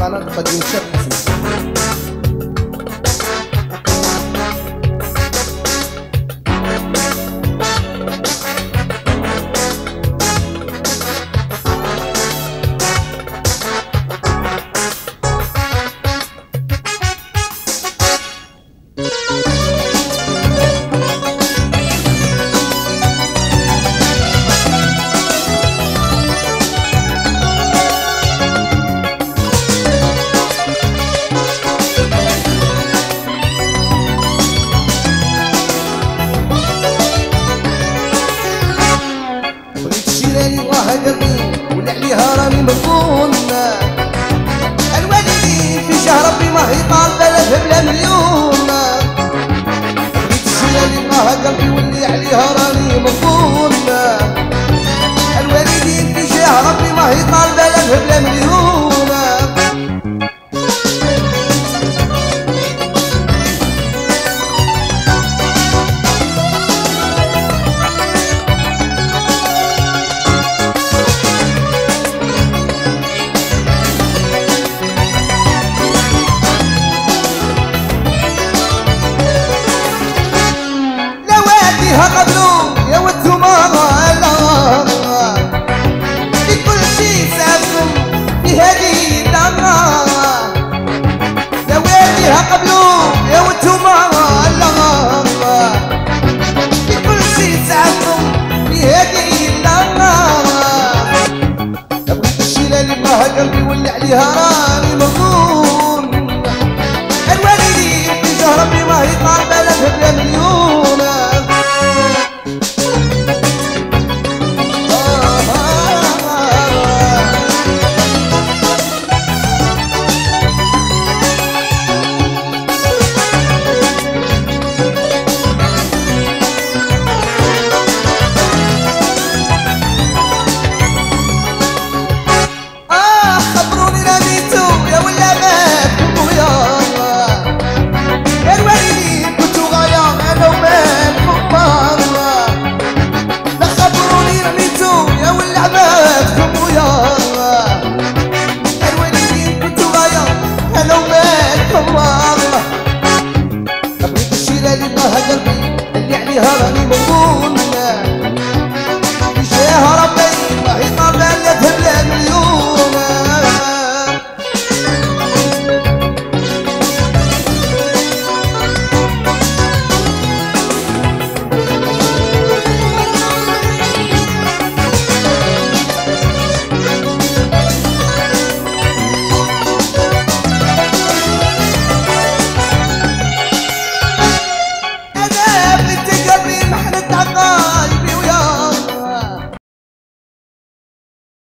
i'm not parang pag-insert. عليها قلبي واللي عليها راني مظلوم. الوالدين في جاه ربي ما هي طالبه لها بلا مليون. हरिहरा قلبي يعني اللي عليها راني مغبون